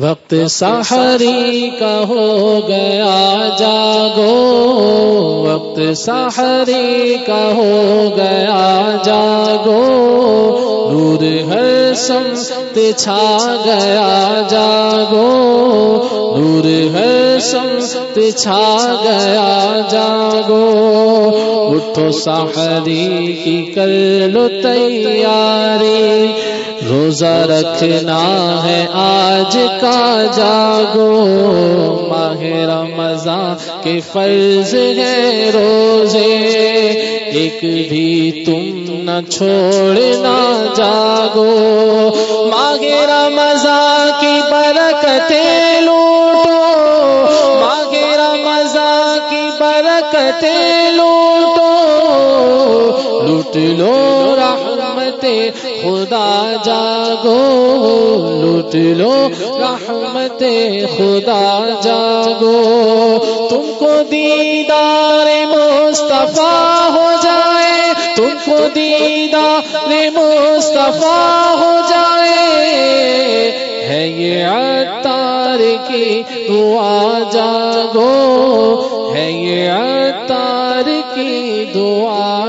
وقت سحری کا ہو گیا، جاگو۔ وقت سحری کا ہو گیا، جاگو۔ نور ہر سمت چھا گیا، جاگو۔ نور ہر سمت چھا گیا، جاگو۔ اٹھو سحری کی کر لو تیاری۔ روزہ رکھنا ہے آج کا جاگو ماہ رمضان کے فرض ہے روزے ایک بھی تم نہ چھوڑنا جاگو ماہ رمضان کی برکتیں لوٹو ماہ رمضان کی برکتیں لوٹو لوٹ لو رحمت خدا جاگو، لوٹ لو، رحمت خدا جاگو۔ تم کو دیدار مصطفیٰ ہو جائے، تم کو دیدار مصطفیٰ ہو جائے۔ ہے یہ عطار کی دعا جاگو، ہے یہ عطار کی دعا